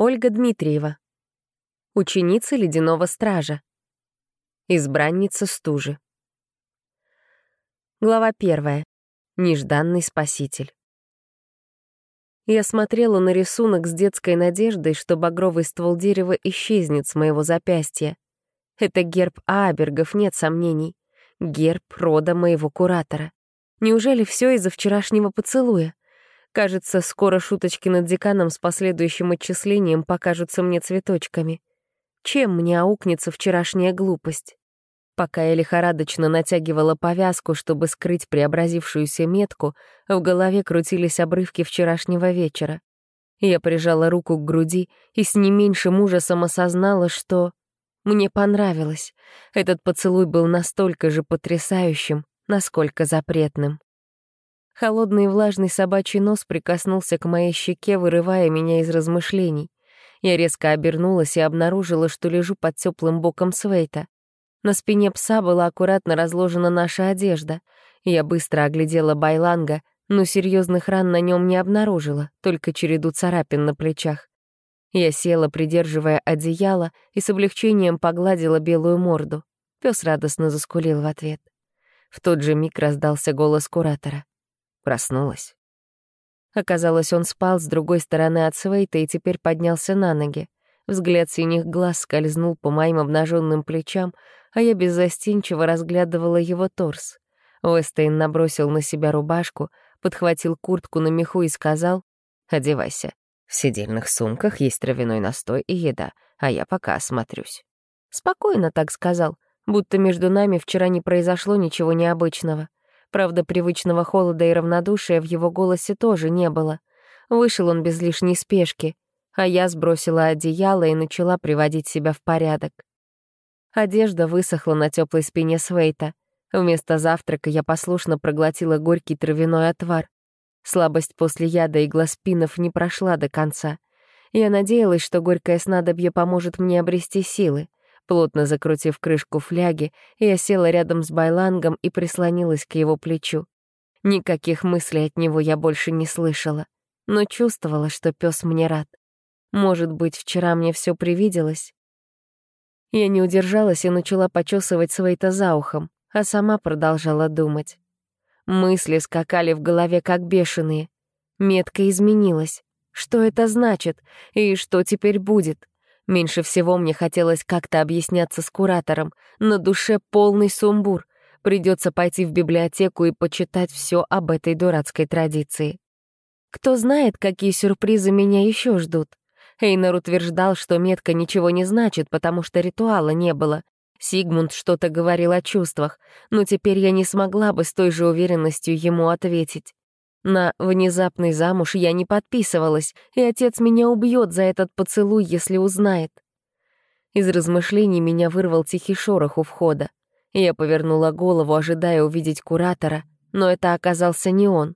Ольга Дмитриева. Ученица ледяного стража. Избранница стужи. Глава первая. Нежданный спаситель. Я смотрела на рисунок с детской надеждой, что багровый ствол дерева исчезнет с моего запястья. Это герб Абергов, нет сомнений. Герб рода моего куратора. Неужели все из-за вчерашнего поцелуя? Кажется, скоро шуточки над деканом с последующим отчислением покажутся мне цветочками. Чем мне аукнется вчерашняя глупость? Пока я лихорадочно натягивала повязку, чтобы скрыть преобразившуюся метку, в голове крутились обрывки вчерашнего вечера. Я прижала руку к груди и с не меньшим ужасом осознала, что... Мне понравилось. Этот поцелуй был настолько же потрясающим, насколько запретным. Холодный и влажный собачий нос прикоснулся к моей щеке, вырывая меня из размышлений. Я резко обернулась и обнаружила, что лежу под теплым боком Свейта. На спине пса была аккуратно разложена наша одежда. Я быстро оглядела Байланга, но серьезных ран на нем не обнаружила, только череду царапин на плечах. Я села, придерживая одеяло, и с облегчением погладила белую морду. Пес радостно заскулил в ответ. В тот же миг раздался голос куратора. Проснулась. Оказалось, он спал с другой стороны от Свейта и теперь поднялся на ноги. Взгляд синих глаз скользнул по моим обнаженным плечам, а я беззастенчиво разглядывала его торс. Уэстейн набросил на себя рубашку, подхватил куртку на меху и сказал «Одевайся. В сидельных сумках есть травяной настой и еда, а я пока осмотрюсь». Спокойно так сказал, будто между нами вчера не произошло ничего необычного. Правда, привычного холода и равнодушия в его голосе тоже не было. Вышел он без лишней спешки, а я сбросила одеяло и начала приводить себя в порядок. Одежда высохла на теплой спине Свейта. Вместо завтрака я послушно проглотила горький травяной отвар. Слабость после яда и глазпинов не прошла до конца. Я надеялась, что горькое снадобье поможет мне обрести силы. Плотно закрутив крышку фляги, я села рядом с Байлангом и прислонилась к его плечу. Никаких мыслей от него я больше не слышала, но чувствовала, что пес мне рад. Может быть, вчера мне все привиделось? Я не удержалась и начала почесывать Свейта за ухом, а сама продолжала думать. Мысли скакали в голове как бешеные. Метка изменилась. Что это значит? И что теперь будет? Меньше всего мне хотелось как-то объясняться с куратором. На душе полный сумбур. Придется пойти в библиотеку и почитать все об этой дурацкой традиции. Кто знает, какие сюрпризы меня еще ждут. Эйнер утверждал, что метка ничего не значит, потому что ритуала не было. Сигмунд что-то говорил о чувствах, но теперь я не смогла бы с той же уверенностью ему ответить. На внезапный замуж я не подписывалась, и отец меня убьет за этот поцелуй, если узнает. Из размышлений меня вырвал тихий шорох у входа. Я повернула голову, ожидая увидеть куратора, но это оказался не он.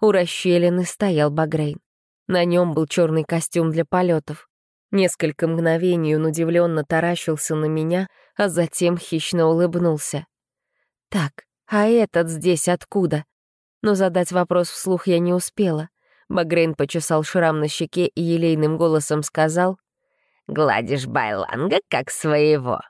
У расщелины стоял Багрейн. На нем был черный костюм для полетов. Несколько мгновений он удивленно таращился на меня, а затем хищно улыбнулся. «Так, а этот здесь откуда?» Но задать вопрос вслух я не успела. Багрейн почесал шрам на щеке и елейным голосом сказал «Гладишь Байланга как своего».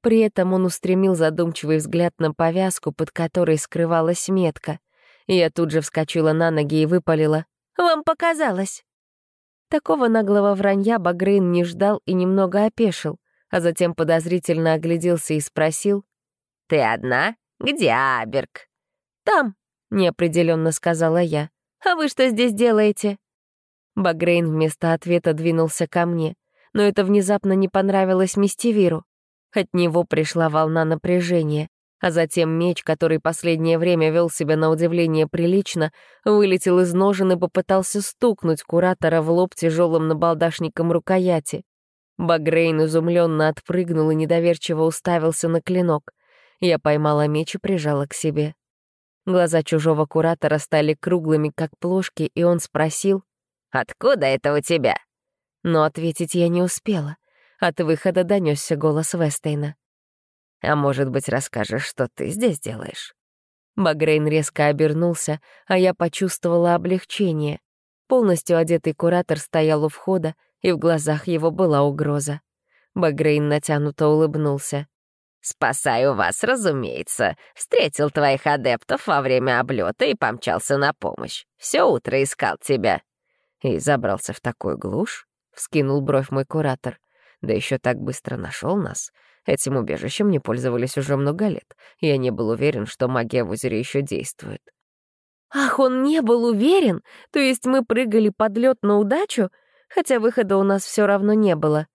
При этом он устремил задумчивый взгляд на повязку, под которой скрывалась метка. Я тут же вскочила на ноги и выпалила «Вам показалось». Такого наглого вранья Багрейн не ждал и немного опешил, а затем подозрительно огляделся и спросил «Ты одна? Где Аберг?» «Там», — неопределенно сказала я. «А вы что здесь делаете?» Багрейн вместо ответа двинулся ко мне, но это внезапно не понравилось Мистивиру. От него пришла волна напряжения, а затем меч, который последнее время вел себя на удивление прилично, вылетел из ножен и попытался стукнуть куратора в лоб тяжелым набалдашником рукояти. Багрейн изумленно отпрыгнул и недоверчиво уставился на клинок. Я поймала меч и прижала к себе. Глаза чужого куратора стали круглыми, как плошки, и он спросил, «Откуда это у тебя?» Но ответить я не успела. От выхода донесся голос Вестейна. «А может быть, расскажешь, что ты здесь делаешь?» Багрейн резко обернулся, а я почувствовала облегчение. Полностью одетый куратор стоял у входа, и в глазах его была угроза. Багрейн натянуто улыбнулся. «Спасаю вас, разумеется. Встретил твоих адептов во время облета и помчался на помощь. Все утро искал тебя». «И забрался в такую глушь?» — вскинул бровь мой куратор. «Да еще так быстро нашел нас. Этим убежищем не пользовались уже много лет. Я не был уверен, что магия в озере еще действует». «Ах, он не был уверен? То есть мы прыгали под лед на удачу? Хотя выхода у нас все равно не было».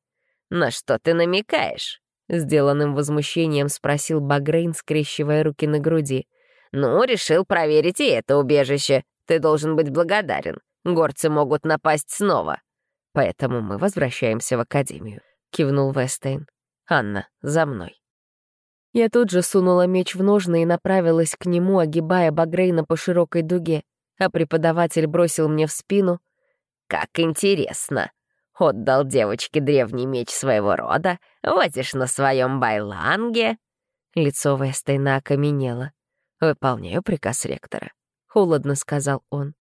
«На что ты намекаешь?» — сделанным возмущением спросил Багрейн, скрещивая руки на груди. «Ну, решил проверить и это убежище. Ты должен быть благодарен. Горцы могут напасть снова. Поэтому мы возвращаемся в Академию», — кивнул Вестейн. «Анна, за мной». Я тут же сунула меч в ножны и направилась к нему, огибая Багрейна по широкой дуге, а преподаватель бросил мне в спину. «Как интересно! Отдал девочке древний меч своего рода, водишь на своем байланге?» Лицо Вестейна окаменело. «Выполняю приказ ректора», — холодно сказал он.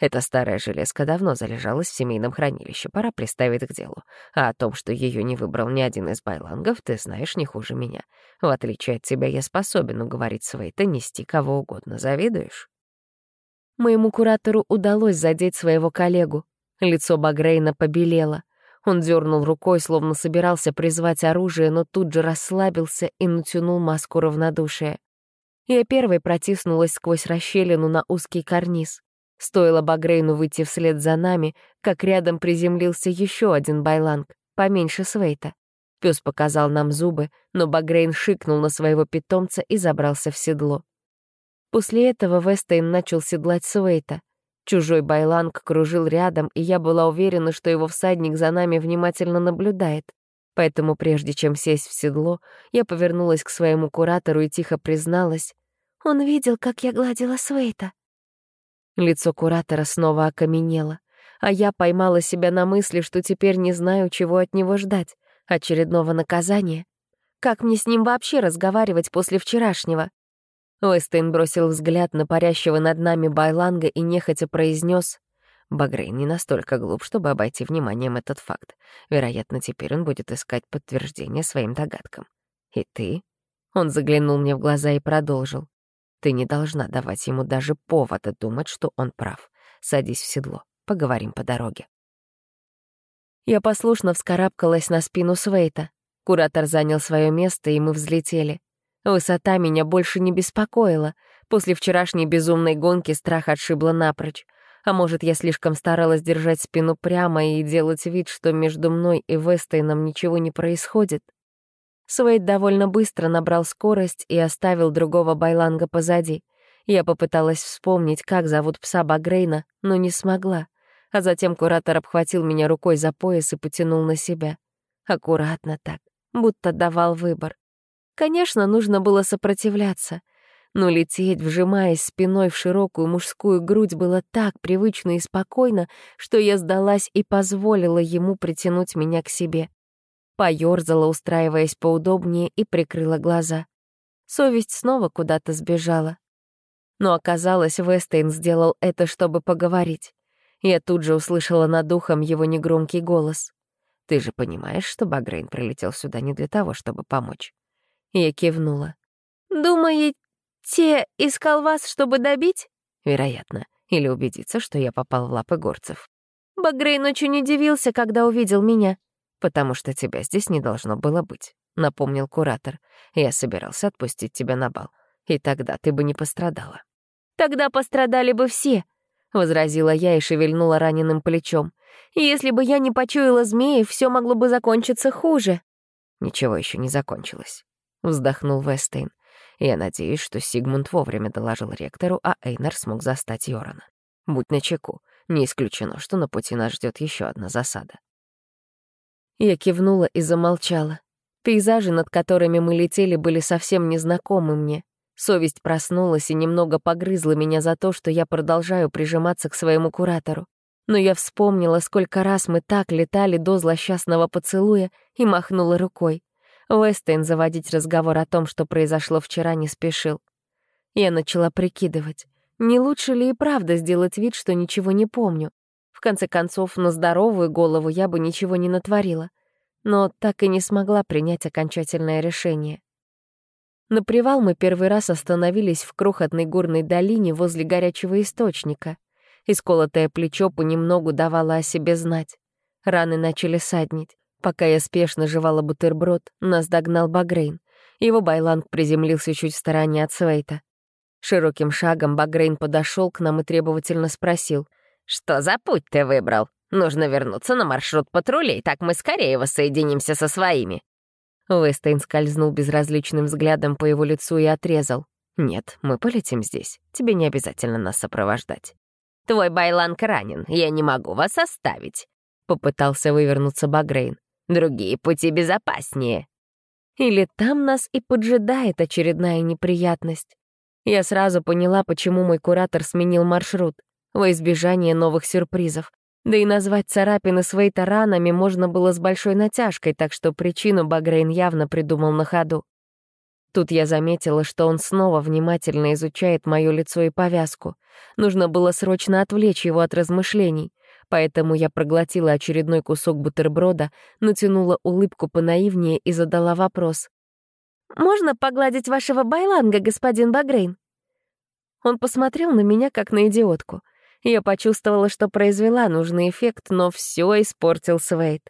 Эта старая железка давно залежалась в семейном хранилище, пора приставить к делу. А о том, что ее не выбрал ни один из байлангов, ты знаешь не хуже меня. В отличие от тебя, я способен уговорить Свейта нести кого угодно. Завидуешь? Моему куратору удалось задеть своего коллегу. Лицо Багрейна побелело. Он дернул рукой, словно собирался призвать оружие, но тут же расслабился и натянул маску равнодушия. Я первой протиснулась сквозь расщелину на узкий карниз. Стоило Багрейну выйти вслед за нами, как рядом приземлился еще один байланг, поменьше Свейта. Пес показал нам зубы, но Багрейн шикнул на своего питомца и забрался в седло. После этого Вестейн начал седлать Свейта. Чужой байланг кружил рядом, и я была уверена, что его всадник за нами внимательно наблюдает. Поэтому прежде чем сесть в седло, я повернулась к своему куратору и тихо призналась. «Он видел, как я гладила Свейта». Лицо куратора снова окаменело, а я поймала себя на мысли, что теперь не знаю, чего от него ждать. Очередного наказания. Как мне с ним вообще разговаривать после вчерашнего? Уэстейн бросил взгляд на парящего над нами Байланга и нехотя произнес: Багрей не настолько глуп, чтобы обойти вниманием этот факт. Вероятно, теперь он будет искать подтверждение своим догадкам. И ты? Он заглянул мне в глаза и продолжил. Ты не должна давать ему даже повода думать, что он прав. Садись в седло, поговорим по дороге. Я послушно вскарабкалась на спину Свейта. Куратор занял свое место, и мы взлетели. Высота меня больше не беспокоила. После вчерашней безумной гонки страх отшибло напрочь. А может, я слишком старалась держать спину прямо и делать вид, что между мной и Вестейном ничего не происходит? Суэйд довольно быстро набрал скорость и оставил другого байланга позади. Я попыталась вспомнить, как зовут пса Багрейна, но не смогла. А затем куратор обхватил меня рукой за пояс и потянул на себя. Аккуратно так, будто давал выбор. Конечно, нужно было сопротивляться, но лететь, вжимаясь спиной в широкую мужскую грудь, было так привычно и спокойно, что я сдалась и позволила ему притянуть меня к себе поёрзала, устраиваясь поудобнее, и прикрыла глаза. Совесть снова куда-то сбежала. Но оказалось, Вестейн сделал это, чтобы поговорить. Я тут же услышала над ухом его негромкий голос. «Ты же понимаешь, что Багрейн прилетел сюда не для того, чтобы помочь?» Я кивнула. «Думаете, искал вас, чтобы добить?» «Вероятно. Или убедиться, что я попал в лапы горцев». Багрейн очень удивился, когда увидел меня. «Потому что тебя здесь не должно было быть», — напомнил куратор. «Я собирался отпустить тебя на бал, и тогда ты бы не пострадала». «Тогда пострадали бы все», — возразила я и шевельнула раненым плечом. «Если бы я не почуяла змеи, все могло бы закончиться хуже». «Ничего еще не закончилось», — вздохнул Вестейн. «Я надеюсь, что Сигмунд вовремя доложил ректору, а Эйнар смог застать Йорана. Будь начеку, не исключено, что на пути нас ждет еще одна засада». Я кивнула и замолчала. Пейзажи, над которыми мы летели, были совсем незнакомы мне. Совесть проснулась и немного погрызла меня за то, что я продолжаю прижиматься к своему куратору. Но я вспомнила, сколько раз мы так летали до злосчастного поцелуя, и махнула рукой. Уэстейн заводить разговор о том, что произошло вчера, не спешил. Я начала прикидывать, не лучше ли и правда сделать вид, что ничего не помню. В конце концов, на здоровую голову я бы ничего не натворила. Но так и не смогла принять окончательное решение. На привал мы первый раз остановились в крохотной горной долине возле горячего источника. Исколотое плечо понемногу давало о себе знать. Раны начали саднить. Пока я спешно жевала бутерброд, нас догнал Багрейн. Его байланг приземлился чуть в стороне от Свейта. Широким шагом Багрейн подошел к нам и требовательно спросил. «Что за путь ты выбрал? Нужно вернуться на маршрут патрулей, так мы скорее воссоединимся со своими». Вестейн скользнул безразличным взглядом по его лицу и отрезал. «Нет, мы полетим здесь. Тебе не обязательно нас сопровождать». «Твой байланг ранен, я не могу вас оставить», — попытался вывернуться Багрейн. «Другие пути безопаснее». Или там нас и поджидает очередная неприятность. Я сразу поняла, почему мой куратор сменил маршрут, во избежание новых сюрпризов. Да и назвать царапины своей таранами можно было с большой натяжкой, так что причину Багрейн явно придумал на ходу. Тут я заметила, что он снова внимательно изучает мое лицо и повязку. Нужно было срочно отвлечь его от размышлений, поэтому я проглотила очередной кусок бутерброда, натянула улыбку понаивнее и задала вопрос. «Можно погладить вашего байланга, господин Багрейн?» Он посмотрел на меня, как на идиотку — я почувствовала, что произвела нужный эффект, но все испортил Свейт.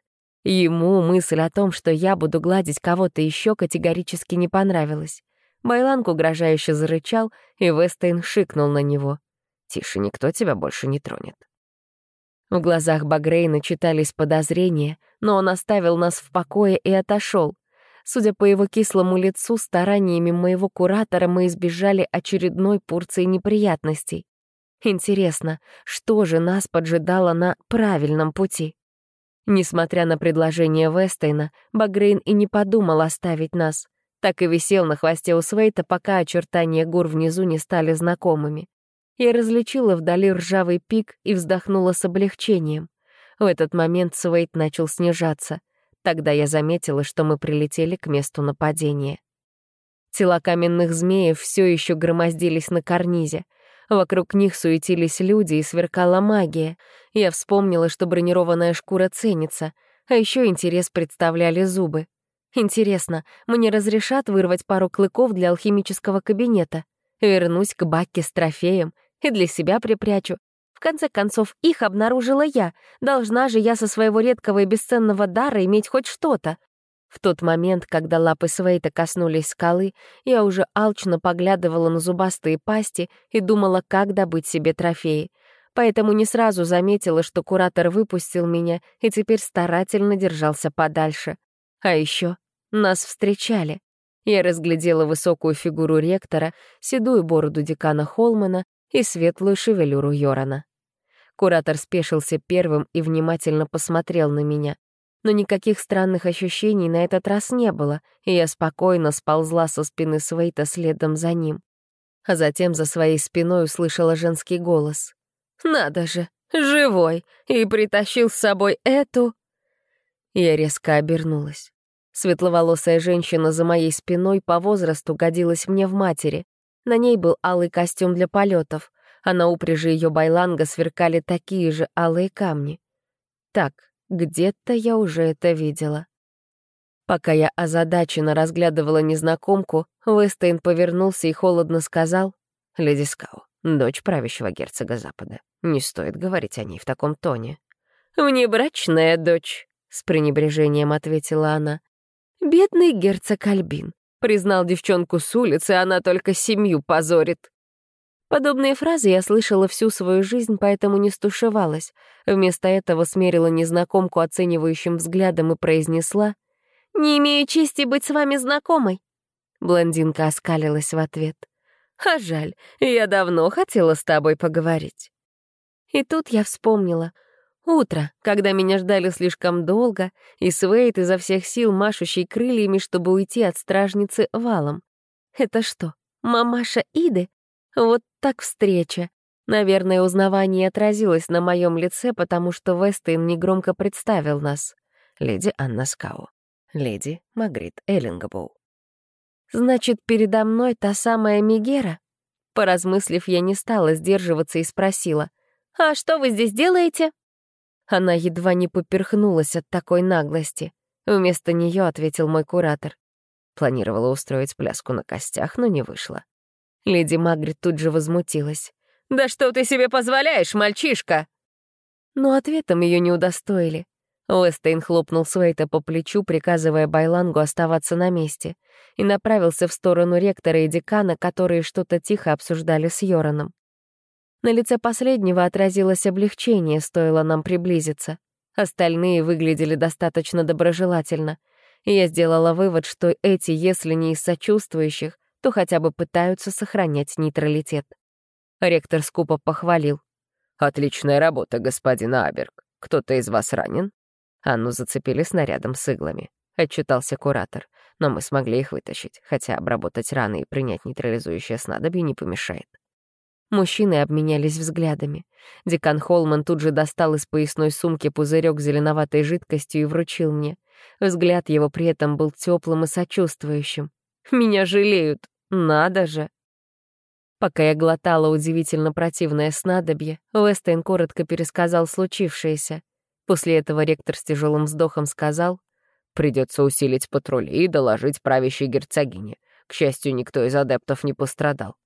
Ему мысль о том, что я буду гладить кого-то еще, категорически не понравилась. Байланг угрожающе зарычал, и Вестейн шикнул на него. «Тише, никто тебя больше не тронет». В глазах Багрейна читались подозрения, но он оставил нас в покое и отошел. Судя по его кислому лицу, стараниями моего куратора мы избежали очередной порции неприятностей. Интересно, что же нас поджидало на правильном пути? Несмотря на предложение Вестейна, Багрейн и не подумал оставить нас. Так и висел на хвосте у Свейта, пока очертания гор внизу не стали знакомыми. Я различила вдали ржавый пик и вздохнула с облегчением. В этот момент Свейт начал снижаться. Тогда я заметила, что мы прилетели к месту нападения. Тела каменных змеев все еще громоздились на карнизе — Вокруг них суетились люди и сверкала магия. Я вспомнила, что бронированная шкура ценится, а еще интерес представляли зубы. Интересно, мне разрешат вырвать пару клыков для алхимического кабинета? Вернусь к Бакке с трофеем и для себя припрячу. В конце концов, их обнаружила я. Должна же я со своего редкого и бесценного дара иметь хоть что-то. В тот момент, когда лапы Свейта коснулись скалы, я уже алчно поглядывала на зубастые пасти и думала, как добыть себе трофеи. Поэтому не сразу заметила, что куратор выпустил меня и теперь старательно держался подальше. А еще нас встречали. Я разглядела высокую фигуру ректора, седую бороду декана Холмана и светлую шевелюру Йорана. Куратор спешился первым и внимательно посмотрел на меня но никаких странных ощущений на этот раз не было, и я спокойно сползла со спины Свейта следом за ним. А затем за своей спиной услышала женский голос. «Надо же, живой! И притащил с собой эту...» Я резко обернулась. Светловолосая женщина за моей спиной по возрасту годилась мне в матери. На ней был алый костюм для полетов, а на упряжи ее байланга сверкали такие же алые камни. Так, где-то я уже это видела. Пока я озадаченно разглядывала незнакомку, Вестейн повернулся и холодно сказал, «Леди Скау, дочь правящего герцога Запада. Не стоит говорить о ней в таком тоне». «Внебрачная дочь», — с пренебрежением ответила она. «Бедный герцог Альбин. Признал девчонку с улицы, она только семью позорит». Подобные фразы я слышала всю свою жизнь, поэтому не стушевалась. Вместо этого смерила незнакомку оценивающим взглядом и произнесла «Не имею чести быть с вами знакомой». Блондинка оскалилась в ответ. «А жаль, я давно хотела с тобой поговорить». И тут я вспомнила. Утро, когда меня ждали слишком долго, и Свейт изо всех сил машущий крыльями, чтобы уйти от стражницы валом. Это что, мамаша Иды? Вот так встреча. Наверное, узнавание отразилось на моем лице, потому что Вестейн негромко представил нас. Леди Анна Скау. Леди Магрит Эллингбоу. «Значит, передо мной та самая Мигера?» Поразмыслив, я не стала сдерживаться и спросила. «А что вы здесь делаете?» Она едва не поперхнулась от такой наглости. Вместо нее ответил мой куратор. Планировала устроить пляску на костях, но не вышло. Леди Магрит тут же возмутилась. «Да что ты себе позволяешь, мальчишка?» Но ответом ее не удостоили. Уэстейн хлопнул Суэйта по плечу, приказывая Байлангу оставаться на месте, и направился в сторону ректора и декана, которые что-то тихо обсуждали с Йораном. На лице последнего отразилось облегчение, стоило нам приблизиться. Остальные выглядели достаточно доброжелательно, я сделала вывод, что эти, если не из сочувствующих, то хотя бы пытаются сохранять нейтралитет. Ректор скупо похвалил. «Отличная работа, господин Аберг. Кто-то из вас ранен?» Анну зацепили снарядом с иглами. Отчитался куратор. Но мы смогли их вытащить, хотя обработать раны и принять нейтрализующее снадобье не помешает. Мужчины обменялись взглядами. Декан Холман тут же достал из поясной сумки пузырек зеленоватой жидкостью и вручил мне. Взгляд его при этом был теплым и сочувствующим. «Меня жалеют! Надо же!» Пока я глотала удивительно противное снадобье, Уэстейн коротко пересказал случившееся. После этого ректор с тяжелым вздохом сказал, «Придется усилить патрули и доложить правящей герцогине. К счастью, никто из адептов не пострадал.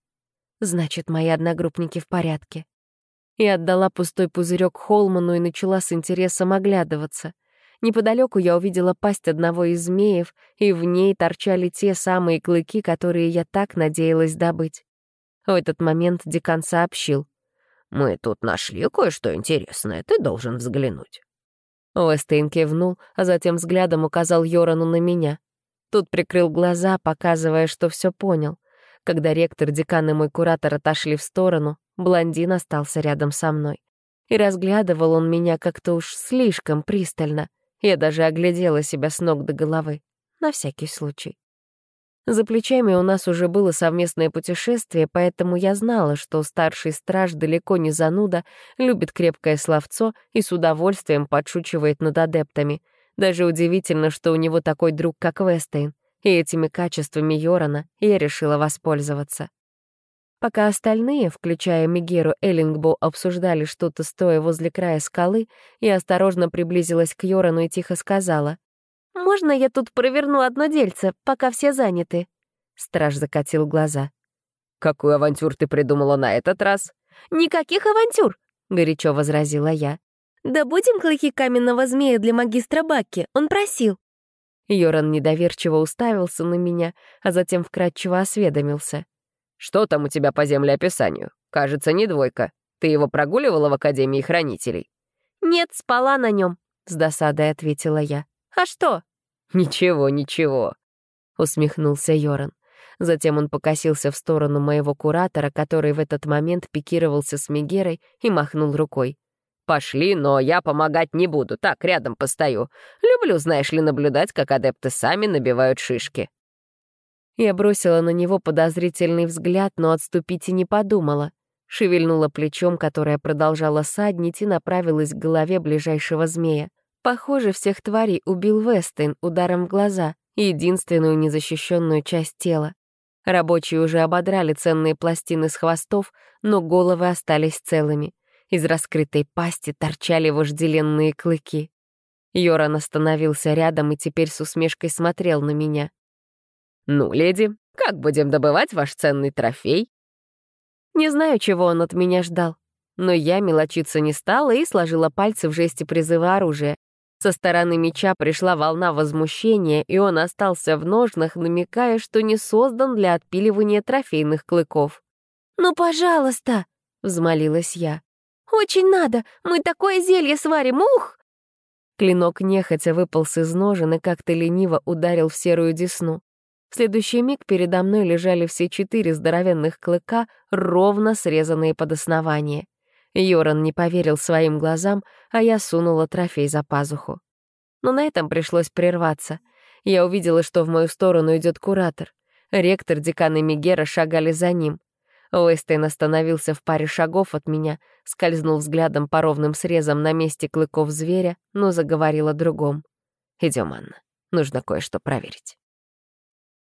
Значит, мои одногруппники в порядке. И отдала пустой пузырек Холману и начала с интересом оглядываться. Неподалеку я увидела пасть одного из змеев, и в ней торчали те самые клыки, которые я так надеялась добыть. В этот момент декан сообщил. «Мы тут нашли кое-что интересное, ты должен взглянуть». Уэстейн кивнул, а затем взглядом указал Йорану на меня. Тут прикрыл глаза, показывая, что все понял. Когда ректор, декан и мой куратор отошли в сторону, блондин остался рядом со мной. И разглядывал он меня как-то уж слишком пристально. Я даже оглядела себя с ног до головы. На всякий случай. За плечами у нас уже было совместное путешествие, поэтому я знала, что старший страж далеко не зануда, любит крепкое словцо и с удовольствием подшучивает над адептами. Даже удивительно, что у него такой друг, как Вестейн и этими качествами Йорана я решила воспользоваться. Пока остальные, включая Мигеру Эллингбо, обсуждали что-то стоя возле края скалы, я осторожно приблизилась к Йорану и тихо сказала. «Можно я тут проверну одно дельце, пока все заняты?» Страж закатил глаза. «Какую авантюр ты придумала на этот раз?» «Никаких авантюр!» — горячо возразила я. «Да будем клыки каменного змея для магистра Бакки, он просил». Йоран недоверчиво уставился на меня, а затем вкратчиво осведомился. «Что там у тебя по землеописанию? Кажется, не двойка. Ты его прогуливала в Академии Хранителей?» «Нет, спала на нем», — с досадой ответила я. «А что?» «Ничего, ничего», — усмехнулся Йоран. Затем он покосился в сторону моего куратора, который в этот момент пикировался с Мегерой и махнул рукой. Пошли, но я помогать не буду, так, рядом постою. Люблю, знаешь ли, наблюдать, как адепты сами набивают шишки». Я бросила на него подозрительный взгляд, но отступить и не подумала. Шевельнула плечом, которое продолжало саднить, и направилась к голове ближайшего змея. Похоже, всех тварей убил Вестейн ударом в глаза, единственную незащищенную часть тела. Рабочие уже ободрали ценные пластины с хвостов, но головы остались целыми. Из раскрытой пасти торчали вожделенные клыки. Йоран остановился рядом и теперь с усмешкой смотрел на меня. «Ну, леди, как будем добывать ваш ценный трофей?» Не знаю, чего он от меня ждал, но я мелочиться не стала и сложила пальцы в жесте призыва оружия. Со стороны меча пришла волна возмущения, и он остался в ножнах, намекая, что не создан для отпиливания трофейных клыков. «Ну, пожалуйста!» — взмолилась я. «Очень надо! Мы такое зелье сварим! Ух!» Клинок нехотя выполз из ножен и как-то лениво ударил в серую десну. В следующий миг передо мной лежали все четыре здоровенных клыка, ровно срезанные под основание. Йоран не поверил своим глазам, а я сунула трофей за пазуху. Но на этом пришлось прерваться. Я увидела, что в мою сторону идет куратор. Ректор, декан и Мегера шагали за ним. Уэстейн остановился в паре шагов от меня, скользнул взглядом по ровным срезам на месте клыков зверя, но заговорил о другом. «Идем, Анна, нужно кое-что проверить».